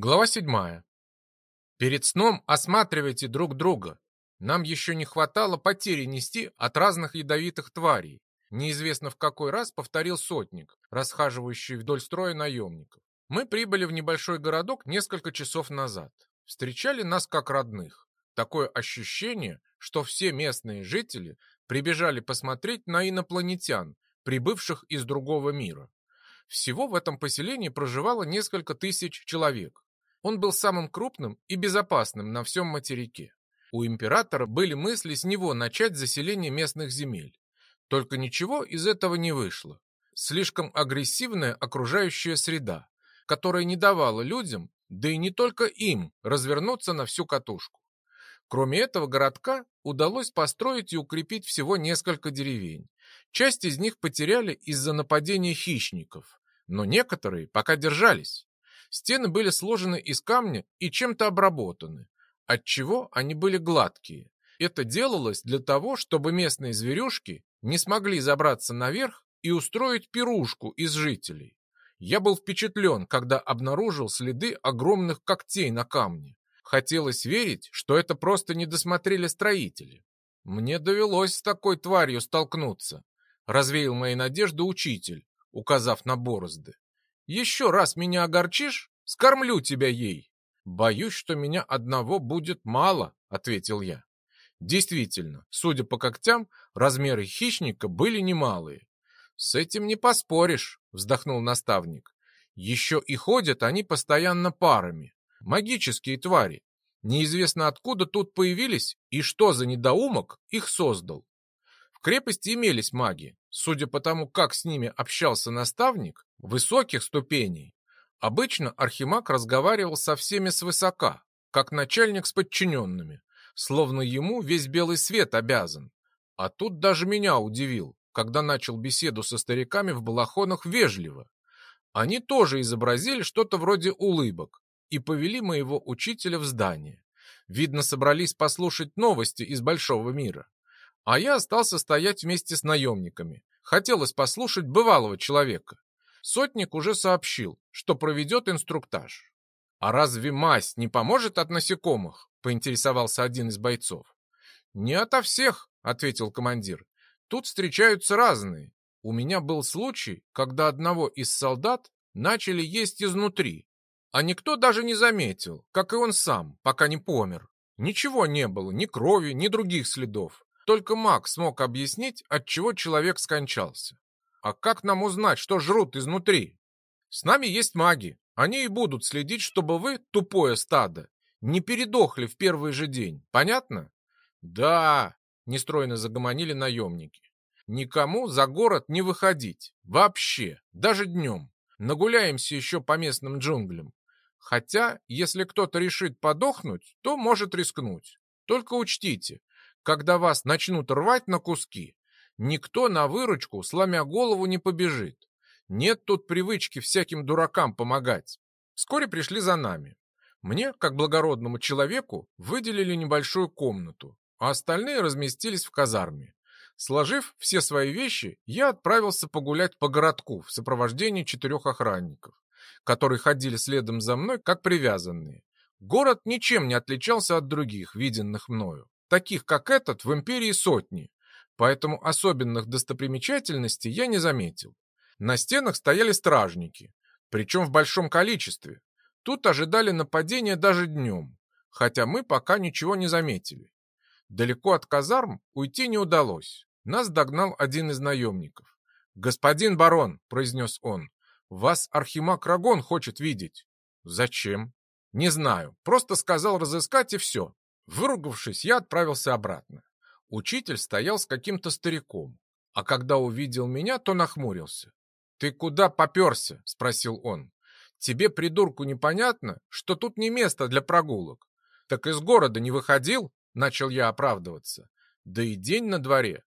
Глава седьмая. Перед сном осматривайте друг друга. Нам еще не хватало потери нести от разных ядовитых тварей. Неизвестно в какой раз повторил сотник, расхаживающий вдоль строя наемников. Мы прибыли в небольшой городок несколько часов назад. Встречали нас как родных. Такое ощущение, что все местные жители прибежали посмотреть на инопланетян, прибывших из другого мира. Всего в этом поселении проживало несколько тысяч человек. Он был самым крупным и безопасным на всем материке. У императора были мысли с него начать заселение местных земель. Только ничего из этого не вышло. Слишком агрессивная окружающая среда, которая не давала людям, да и не только им, развернуться на всю катушку. Кроме этого городка удалось построить и укрепить всего несколько деревень. Часть из них потеряли из-за нападения хищников, но некоторые пока держались. Стены были сложены из камня и чем-то обработаны, отчего они были гладкие. Это делалось для того, чтобы местные зверюшки не смогли забраться наверх и устроить пирушку из жителей. Я был впечатлен, когда обнаружил следы огромных когтей на камне. Хотелось верить, что это просто не досмотрели строители. Мне довелось с такой тварью столкнуться, развеял мои надежды учитель, указав на борозды. Еще раз меня огорчишь, скормлю тебя ей. Боюсь, что меня одного будет мало, ответил я. Действительно, судя по когтям, размеры хищника были немалые. С этим не поспоришь, вздохнул наставник. Еще и ходят они постоянно парами. Магические твари. Неизвестно откуда тут появились и что за недоумок их создал. В крепости имелись маги. Судя по тому, как с ними общался наставник, высоких ступеней. Обычно Архимаг разговаривал со всеми свысока, как начальник с подчиненными, словно ему весь белый свет обязан. А тут даже меня удивил, когда начал беседу со стариками в балахонах вежливо. Они тоже изобразили что-то вроде улыбок и повели моего учителя в здание. Видно, собрались послушать новости из большого мира. А я остался стоять вместе с наемниками. Хотелось послушать бывалого человека. Сотник уже сообщил, что проведет инструктаж. «А разве мазь не поможет от насекомых?» — поинтересовался один из бойцов. «Не ото всех», — ответил командир. «Тут встречаются разные. У меня был случай, когда одного из солдат начали есть изнутри, а никто даже не заметил, как и он сам, пока не помер. Ничего не было, ни крови, ни других следов. Только маг смог объяснить, от чего человек скончался. А как нам узнать, что жрут изнутри? С нами есть маги. Они и будут следить, чтобы вы, тупое стадо, не передохли в первый же день. Понятно? Да, нестройно загомонили наемники. Никому за город не выходить. Вообще, даже днем. Нагуляемся еще по местным джунглям. Хотя, если кто-то решит подохнуть, то может рискнуть. Только учтите, когда вас начнут рвать на куски, Никто на выручку, сломя голову, не побежит. Нет тут привычки всяким дуракам помогать. Вскоре пришли за нами. Мне, как благородному человеку, выделили небольшую комнату, а остальные разместились в казарме. Сложив все свои вещи, я отправился погулять по городку в сопровождении четырех охранников, которые ходили следом за мной, как привязанные. Город ничем не отличался от других, виденных мною. Таких, как этот, в империи сотни, поэтому особенных достопримечательностей я не заметил. На стенах стояли стражники, причем в большом количестве. Тут ожидали нападения даже днем, хотя мы пока ничего не заметили. Далеко от казарм уйти не удалось. Нас догнал один из наемников. «Господин барон», — произнес он, — «вас архимаг Рагон хочет видеть». «Зачем?» «Не знаю, просто сказал разыскать и все». Выругавшись, я отправился обратно. Учитель стоял с каким-то стариком, а когда увидел меня, то нахмурился. «Ты куда поперся?» — спросил он. «Тебе, придурку, непонятно, что тут не место для прогулок. Так из города не выходил?» — начал я оправдываться. «Да и день на дворе.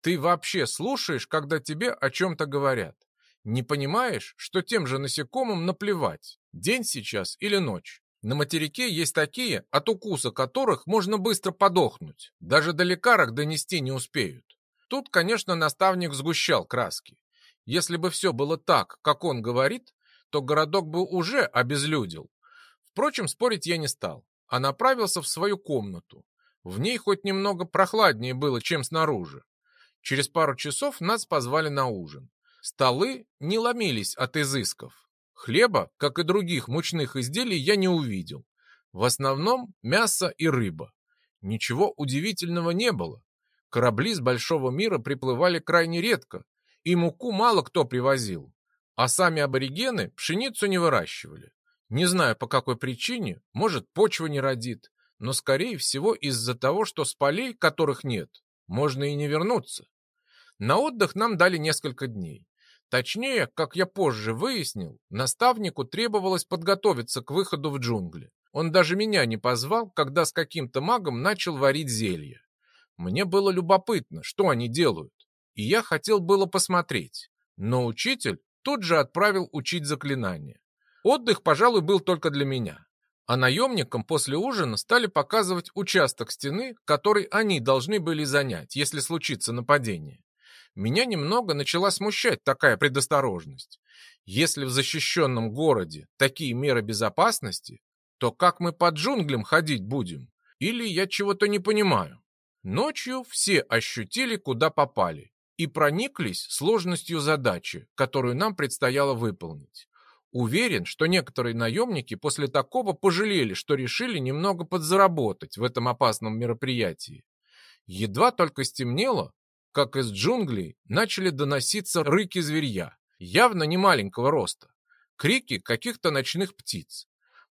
Ты вообще слушаешь, когда тебе о чем-то говорят? Не понимаешь, что тем же насекомым наплевать, день сейчас или ночь? На материке есть такие, от укуса которых можно быстро подохнуть. Даже до лекарок донести не успеют. Тут, конечно, наставник сгущал краски. Если бы все было так, как он говорит, то городок бы уже обезлюдил. Впрочем, спорить я не стал, а направился в свою комнату. В ней хоть немного прохладнее было, чем снаружи. Через пару часов нас позвали на ужин. Столы не ломились от изысков. Хлеба, как и других мучных изделий, я не увидел. В основном мясо и рыба. Ничего удивительного не было. Корабли с большого мира приплывали крайне редко, и муку мало кто привозил. А сами аборигены пшеницу не выращивали. Не знаю по какой причине, может почва не родит, но скорее всего из-за того, что с полей, которых нет, можно и не вернуться. На отдых нам дали несколько дней. Точнее, как я позже выяснил, наставнику требовалось подготовиться к выходу в джунгли. Он даже меня не позвал, когда с каким-то магом начал варить зелье. Мне было любопытно, что они делают, и я хотел было посмотреть. Но учитель тут же отправил учить заклинания. Отдых, пожалуй, был только для меня. А наемникам после ужина стали показывать участок стены, который они должны были занять, если случится нападение. Меня немного начала смущать такая предосторожность. Если в защищенном городе такие меры безопасности, то как мы под джунглям ходить будем? Или я чего-то не понимаю? Ночью все ощутили, куда попали, и прониклись сложностью задачи, которую нам предстояло выполнить. Уверен, что некоторые наемники после такого пожалели, что решили немного подзаработать в этом опасном мероприятии. Едва только стемнело, как из джунглей начали доноситься рыки зверья, явно не маленького роста, крики каких-то ночных птиц.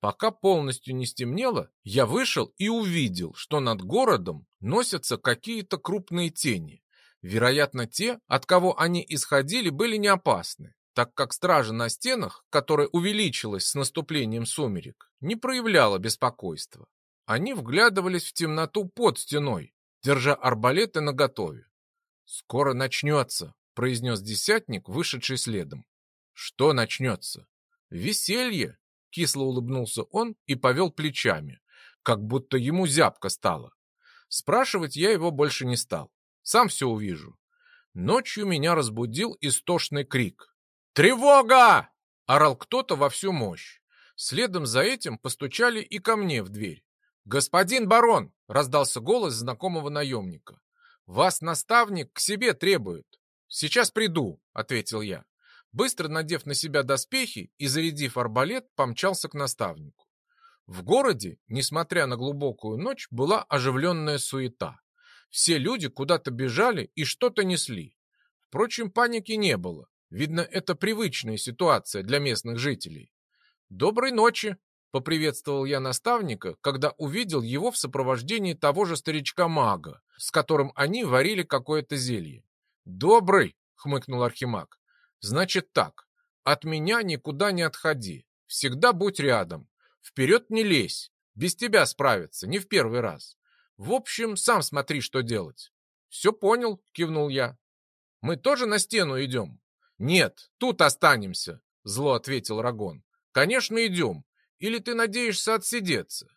Пока полностью не стемнело, я вышел и увидел, что над городом носятся какие-то крупные тени. Вероятно, те, от кого они исходили, были не опасны так как стража на стенах, которая увеличилась с наступлением сумерек, не проявляла беспокойства. Они вглядывались в темноту под стеной, держа арбалеты наготове. «Скоро начнется», — произнес десятник, вышедший следом. «Что начнется?» «Веселье», — кисло улыбнулся он и повел плечами, как будто ему зябко стало. Спрашивать я его больше не стал. Сам все увижу. Ночью меня разбудил истошный крик. «Тревога!» — орал кто-то во всю мощь. Следом за этим постучали и ко мне в дверь. «Господин барон!» — раздался голос знакомого наемника. «Вас наставник к себе требует». «Сейчас приду», — ответил я. Быстро надев на себя доспехи и зарядив арбалет, помчался к наставнику. В городе, несмотря на глубокую ночь, была оживленная суета. Все люди куда-то бежали и что-то несли. Впрочем, паники не было. Видно, это привычная ситуация для местных жителей. «Доброй ночи!» — поприветствовал я наставника, когда увидел его в сопровождении того же старичка-мага, с которым они варили какое-то зелье. «Добрый!» — хмыкнул Архимаг. «Значит так, от меня никуда не отходи, всегда будь рядом, вперед не лезь, без тебя справиться, не в первый раз. В общем, сам смотри, что делать». «Все понял», — кивнул я. «Мы тоже на стену идем?» «Нет, тут останемся», — зло ответил Рагон. «Конечно, идем. Или ты надеешься отсидеться?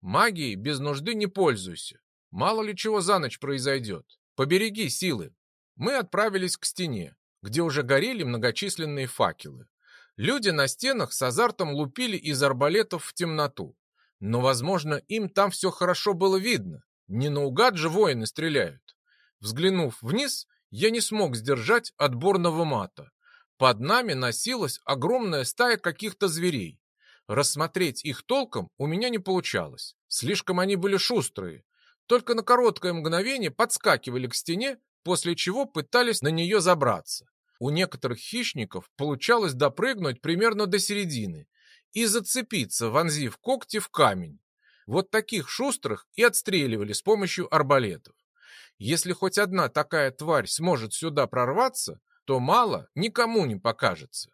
Магией без нужды не пользуйся. Мало ли чего за ночь произойдет. Побереги силы». Мы отправились к стене, где уже горели многочисленные факелы. Люди на стенах с азартом лупили из арбалетов в темноту. Но, возможно, им там все хорошо было видно. Не наугад же воины стреляют. Взглянув вниз, я не смог сдержать отборного мата. Под нами носилась огромная стая каких-то зверей. Рассмотреть их толком у меня не получалось. Слишком они были шустрые. Только на короткое мгновение подскакивали к стене, после чего пытались на нее забраться. У некоторых хищников получалось допрыгнуть примерно до середины и зацепиться, вонзив когти в камень. Вот таких шустрых и отстреливали с помощью арбалетов. Если хоть одна такая тварь сможет сюда прорваться, то мало никому не покажется.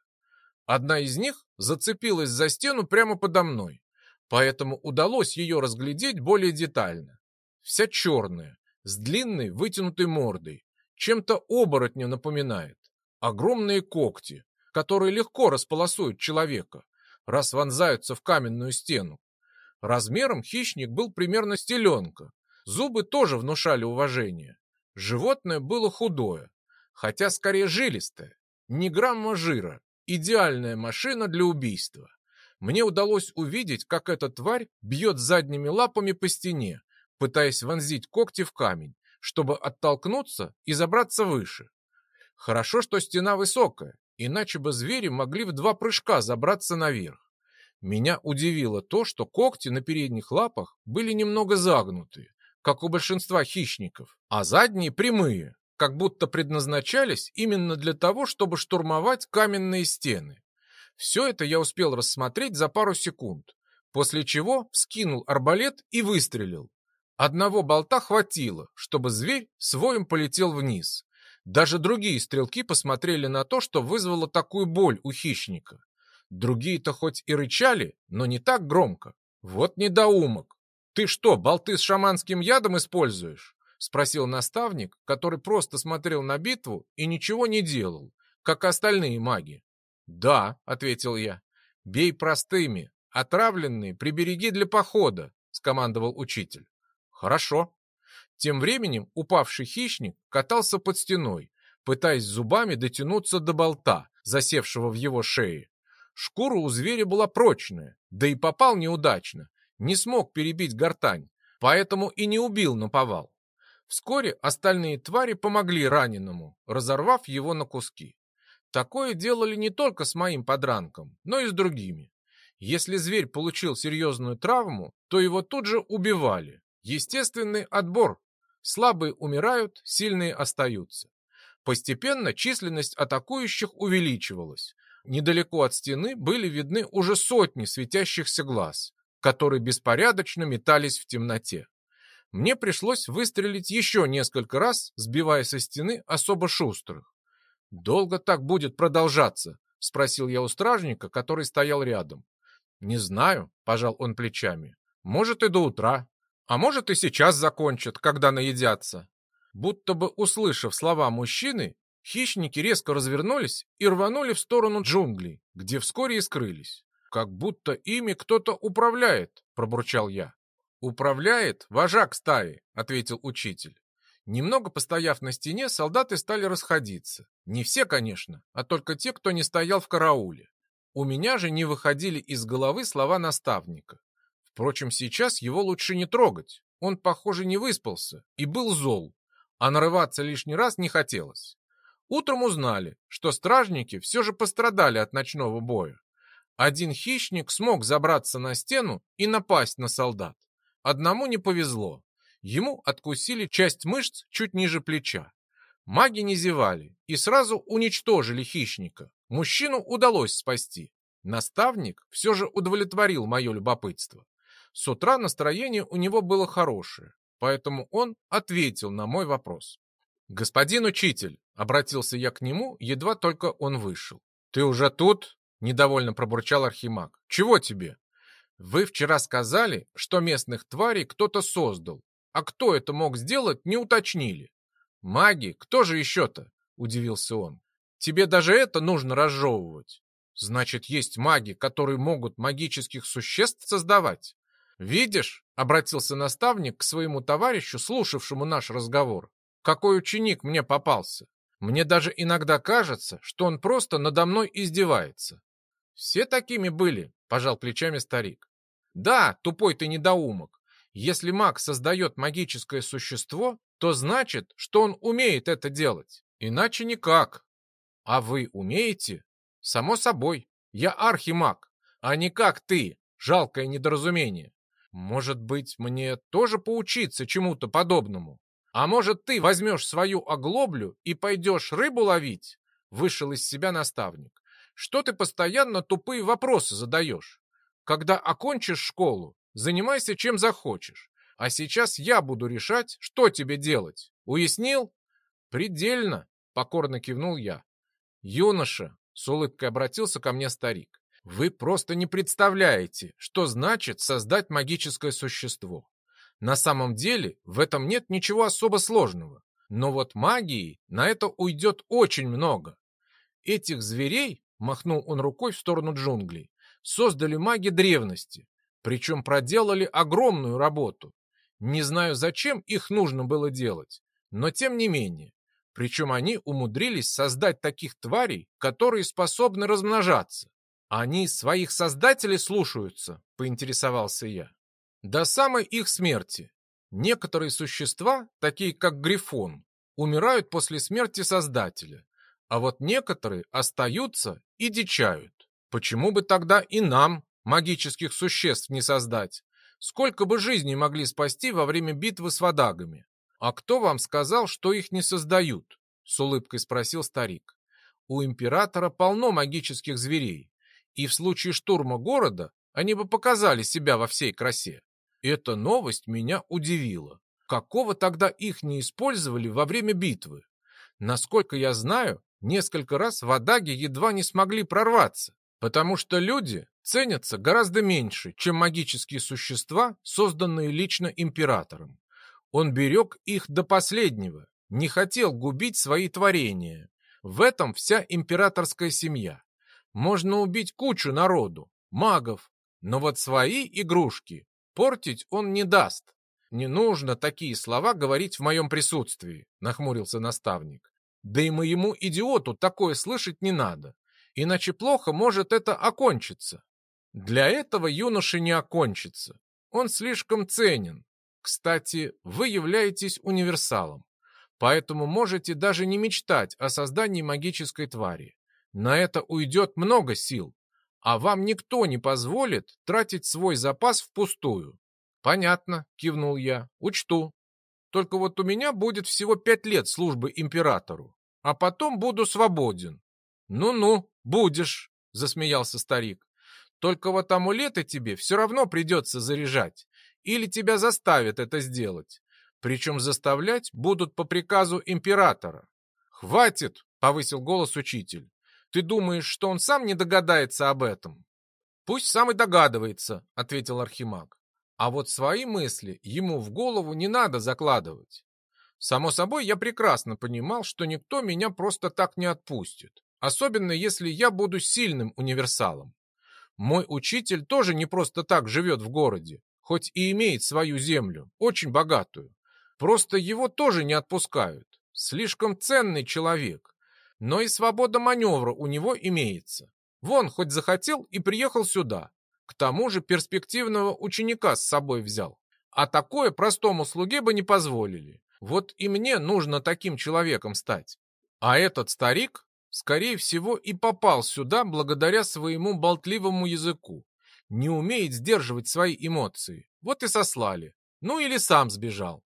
Одна из них зацепилась за стену прямо подо мной, поэтому удалось ее разглядеть более детально. Вся черная, с длинной вытянутой мордой, чем-то оборотня напоминает. Огромные когти, которые легко располосуют человека, раз вонзаются в каменную стену. Размером хищник был примерно стеленка, Зубы тоже внушали уважение. Животное было худое, хотя скорее жилистое. Ни грамма жира. Идеальная машина для убийства. мне удалось увидеть, как эта тварь бьет задними лапами по стене, пытаясь вонзить когти в камень, чтобы оттолкнуться и забраться выше. Хорошо, что стена высокая, иначе бы звери могли в два прыжка забраться наверх. Меня удивило то, что когти на передних лапах были немного загнутые, как у большинства хищников, а задние прямые, как будто предназначались именно для того, чтобы штурмовать каменные стены. Все это я успел рассмотреть за пару секунд, после чего вскинул арбалет и выстрелил. Одного болта хватило, чтобы зверь своим полетел вниз. Даже другие стрелки посмотрели на то, что вызвало такую боль у хищника. Другие-то хоть и рычали, но не так громко. Вот недоумок. Ты что, болты с шаманским ядом используешь? Спросил наставник, который просто смотрел на битву и ничего не делал, как остальные маги. «Да», — ответил я. «Бей простыми, отравленные прибереги для похода», — скомандовал учитель. «Хорошо». Тем временем упавший хищник катался под стеной, пытаясь зубами дотянуться до болта, засевшего в его шее. Шкура у зверя была прочная, да и попал неудачно, не смог перебить гортань, поэтому и не убил наповал. Вскоре остальные твари помогли раненому, разорвав его на куски. Такое делали не только с моим подранком, но и с другими. Если зверь получил серьезную травму, то его тут же убивали. Естественный отбор. Слабые умирают, сильные остаются. Постепенно численность атакующих увеличивалась. Недалеко от стены были видны уже сотни светящихся глаз, которые беспорядочно метались в темноте. Мне пришлось выстрелить еще несколько раз, сбивая со стены особо шустрых. «Долго так будет продолжаться?» — спросил я у стражника, который стоял рядом. «Не знаю», — пожал он плечами. «Может, и до утра. А может, и сейчас закончат, когда наедятся». Будто бы услышав слова мужчины, хищники резко развернулись и рванули в сторону джунглей, где вскоре и скрылись. «Как будто ими кто-то управляет», — пробурчал я. «Управляет вожак стаи», — ответил учитель. Немного постояв на стене, солдаты стали расходиться. Не все, конечно, а только те, кто не стоял в карауле. У меня же не выходили из головы слова наставника. Впрочем, сейчас его лучше не трогать. Он, похоже, не выспался и был зол, а нарываться лишний раз не хотелось. Утром узнали, что стражники все же пострадали от ночного боя. Один хищник смог забраться на стену и напасть на солдат. Одному не повезло. Ему откусили часть мышц чуть ниже плеча. Маги не зевали и сразу уничтожили хищника. Мужчину удалось спасти. Наставник все же удовлетворил мое любопытство. С утра настроение у него было хорошее, поэтому он ответил на мой вопрос. «Господин учитель», — обратился я к нему, едва только он вышел. «Ты уже тут?» — недовольно пробурчал Архимаг. «Чего тебе?» «Вы вчера сказали, что местных тварей кто-то создал, а кто это мог сделать, не уточнили. Маги, кто же еще-то? Удивился он. Тебе даже это нужно разжевывать. Значит, есть маги, которые могут магических существ создавать. Видишь, обратился наставник к своему товарищу, слушавшему наш разговор. Какой ученик мне попался. Мне даже иногда кажется, что он просто надо мной издевается. Все такими были, пожал плечами старик. Да, тупой ты недоумок. Если маг создает магическое существо, то значит, что он умеет это делать. Иначе никак. А вы умеете? Само собой. Я архимаг, а не как ты. Жалкое недоразумение. Может быть, мне тоже поучиться чему-то подобному? А может, ты возьмешь свою оглоблю и пойдешь рыбу ловить? Вышел из себя наставник. Что ты постоянно тупые вопросы задаешь? Когда окончишь школу, Занимайся чем захочешь. А сейчас я буду решать, что тебе делать. Уяснил? Предельно, покорно кивнул я. Юноша, с улыбкой обратился ко мне старик. Вы просто не представляете, что значит создать магическое существо. На самом деле в этом нет ничего особо сложного. Но вот магии на это уйдет очень много. Этих зверей, махнул он рукой в сторону джунглей, создали маги древности, причем проделали огромную работу. Не знаю, зачем их нужно было делать, но тем не менее. Причем они умудрились создать таких тварей, которые способны размножаться. Они своих создателей слушаются, поинтересовался я. До самой их смерти. Некоторые существа, такие как Грифон, умирают после смерти Создателя, а вот некоторые остаются и дичают. Почему бы тогда и нам, магических существ, не создать? Сколько бы жизней могли спасти во время битвы с водагами? А кто вам сказал, что их не создают? С улыбкой спросил старик. У императора полно магических зверей, и в случае штурма города они бы показали себя во всей красе. Эта новость меня удивила. Какого тогда их не использовали во время битвы? Насколько я знаю, несколько раз в Адаге едва не смогли прорваться, потому что люди ценятся гораздо меньше, чем магические существа, созданные лично императором. Он берег их до последнего, не хотел губить свои творения. В этом вся императорская семья. Можно убить кучу народу, магов, но вот свои игрушки портить он не даст. Не нужно такие слова говорить в моем присутствии, нахмурился наставник. Да и моему идиоту такое слышать не надо, иначе плохо может это окончиться. Для этого юноши не окончится. Он слишком ценен. Кстати, вы являетесь универсалом, поэтому можете даже не мечтать о создании магической твари. На это уйдет много сил, а вам никто не позволит тратить свой запас впустую. Понятно, кивнул я, учту. Только вот у меня будет всего пять лет службы императору, а потом буду свободен. Ну-ну, будешь, засмеялся старик. Только вот амулеты тебе все равно придется заряжать, или тебя заставят это сделать. Причем заставлять будут по приказу императора. «Хватит!» — повысил голос учитель. «Ты думаешь, что он сам не догадается об этом?» «Пусть сам и догадывается», — ответил Архимаг. «А вот свои мысли ему в голову не надо закладывать. Само собой, я прекрасно понимал, что никто меня просто так не отпустит, особенно если я буду сильным универсалом. Мой учитель тоже не просто так живет в городе, хоть и имеет свою землю, очень богатую. Просто его тоже не отпускают. Слишком ценный человек. Но и свобода маневра у него имеется. Вон, хоть захотел и приехал сюда. К тому же перспективного ученика с собой взял. А такое простому слуге бы не позволили. Вот и мне нужно таким человеком стать. А этот старик Скорее всего, и попал сюда благодаря своему болтливому языку. Не умеет сдерживать свои эмоции. Вот и сослали. Ну или сам сбежал.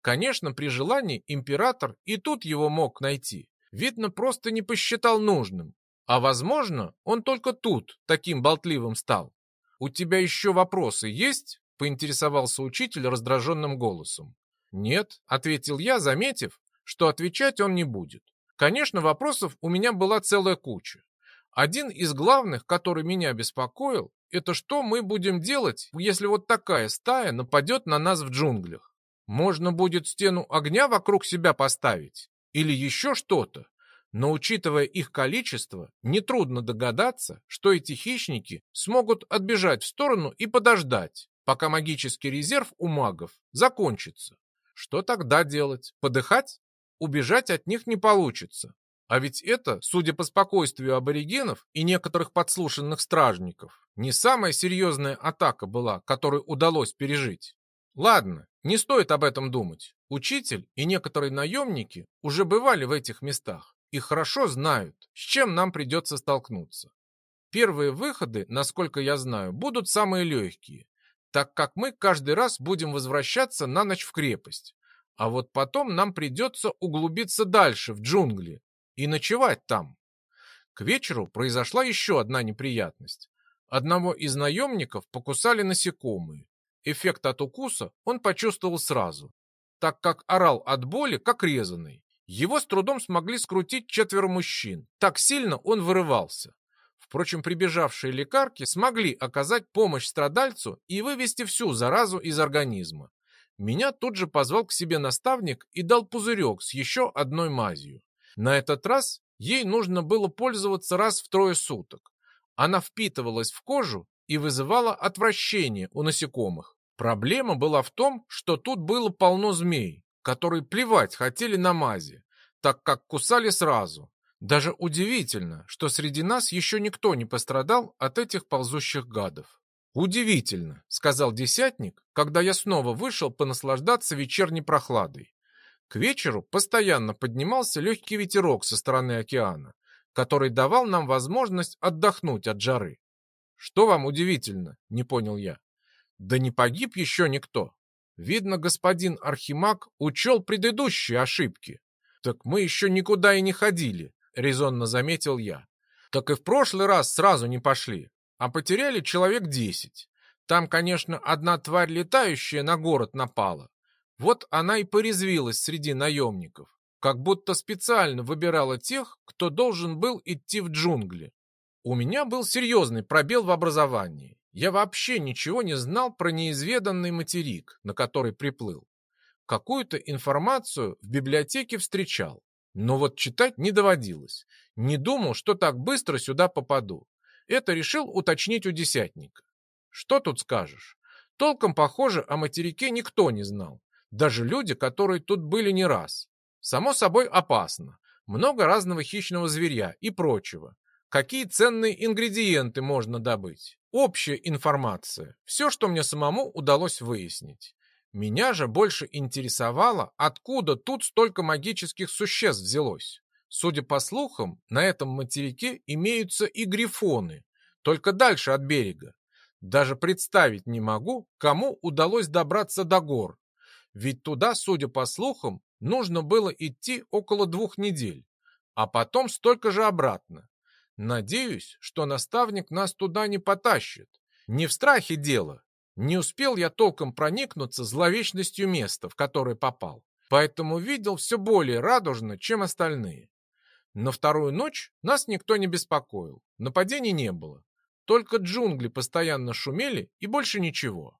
Конечно, при желании император и тут его мог найти. Видно, просто не посчитал нужным. А возможно, он только тут таким болтливым стал. «У тебя еще вопросы есть?» — поинтересовался учитель раздраженным голосом. «Нет», — ответил я, заметив, что отвечать он не будет. Конечно, вопросов у меня была целая куча. Один из главных, который меня беспокоил, это что мы будем делать, если вот такая стая нападет на нас в джунглях? Можно будет стену огня вокруг себя поставить? Или еще что-то? Но учитывая их количество, нетрудно догадаться, что эти хищники смогут отбежать в сторону и подождать, пока магический резерв у магов закончится. Что тогда делать? Подыхать? убежать от них не получится. А ведь это, судя по спокойствию аборигенов и некоторых подслушанных стражников, не самая серьезная атака была, которую удалось пережить. Ладно, не стоит об этом думать. Учитель и некоторые наемники уже бывали в этих местах и хорошо знают, с чем нам придется столкнуться. Первые выходы, насколько я знаю, будут самые легкие, так как мы каждый раз будем возвращаться на ночь в крепость, а вот потом нам придется углубиться дальше, в джунгли, и ночевать там. К вечеру произошла еще одна неприятность. Одного из наемников покусали насекомые. Эффект от укуса он почувствовал сразу, так как орал от боли, как резанный. Его с трудом смогли скрутить четверо мужчин. Так сильно он вырывался. Впрочем, прибежавшие лекарки смогли оказать помощь страдальцу и вывести всю заразу из организма. Меня тут же позвал к себе наставник и дал пузырек с еще одной мазью. На этот раз ей нужно было пользоваться раз в трое суток. Она впитывалась в кожу и вызывала отвращение у насекомых. Проблема была в том, что тут было полно змей, которые плевать хотели на мази, так как кусали сразу. Даже удивительно, что среди нас еще никто не пострадал от этих ползущих гадов. «Удивительно», — сказал десятник, когда я снова вышел понаслаждаться вечерней прохладой. К вечеру постоянно поднимался легкий ветерок со стороны океана, который давал нам возможность отдохнуть от жары. «Что вам удивительно?» — не понял я. «Да не погиб еще никто. Видно, господин Архимаг учел предыдущие ошибки. Так мы еще никуда и не ходили», — резонно заметил я. «Так и в прошлый раз сразу не пошли а потеряли человек десять. Там, конечно, одна тварь летающая на город напала. Вот она и порезвилась среди наемников, как будто специально выбирала тех, кто должен был идти в джунгли. У меня был серьезный пробел в образовании. Я вообще ничего не знал про неизведанный материк, на который приплыл. Какую-то информацию в библиотеке встречал, но вот читать не доводилось. Не думал, что так быстро сюда попаду. Это решил уточнить у десятника. Что тут скажешь? Толком, похоже, о материке никто не знал. Даже люди, которые тут были не раз. Само собой опасно. Много разного хищного зверя и прочего. Какие ценные ингредиенты можно добыть? Общая информация. Все, что мне самому удалось выяснить. Меня же больше интересовало, откуда тут столько магических существ взялось. Судя по слухам, на этом материке имеются и грифоны, только дальше от берега. Даже представить не могу, кому удалось добраться до гор. Ведь туда, судя по слухам, нужно было идти около двух недель, а потом столько же обратно. Надеюсь, что наставник нас туда не потащит. Не в страхе дело. Не успел я толком проникнуться зловечностью места, в которое попал, поэтому видел все более радужно, чем остальные. На вторую ночь нас никто не беспокоил, нападений не было. Только джунгли постоянно шумели и больше ничего.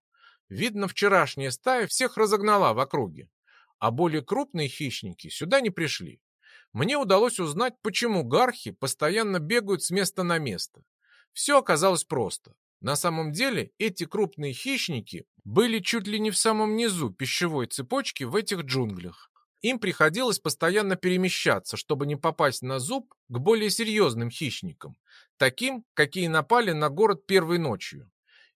Видно, вчерашняя стая всех разогнала в округе, а более крупные хищники сюда не пришли. Мне удалось узнать, почему гархи постоянно бегают с места на место. Все оказалось просто. На самом деле эти крупные хищники были чуть ли не в самом низу пищевой цепочки в этих джунглях. Им приходилось постоянно перемещаться, чтобы не попасть на зуб к более серьезным хищникам, таким, какие напали на город первой ночью.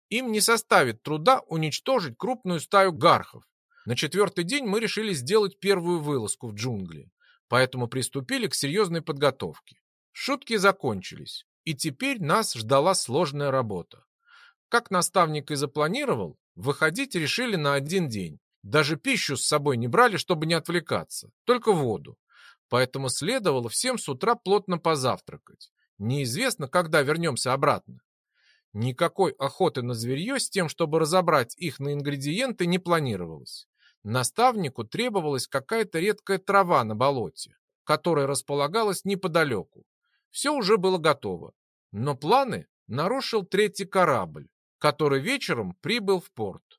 Им не составит труда уничтожить крупную стаю гархов. На четвертый день мы решили сделать первую вылазку в джунгли, поэтому приступили к серьезной подготовке. Шутки закончились, и теперь нас ждала сложная работа. Как наставник и запланировал, выходить решили на один день, даже пищу с собой не брали, чтобы не отвлекаться, только воду. Поэтому следовало всем с утра плотно позавтракать. Неизвестно, когда вернемся обратно. Никакой охоты на зверье с тем, чтобы разобрать их на ингредиенты, не планировалось. Наставнику требовалась какая-то редкая трава на болоте, которая располагалась неподалеку. Все уже было готово. Но планы нарушил третий корабль, который вечером прибыл в порт.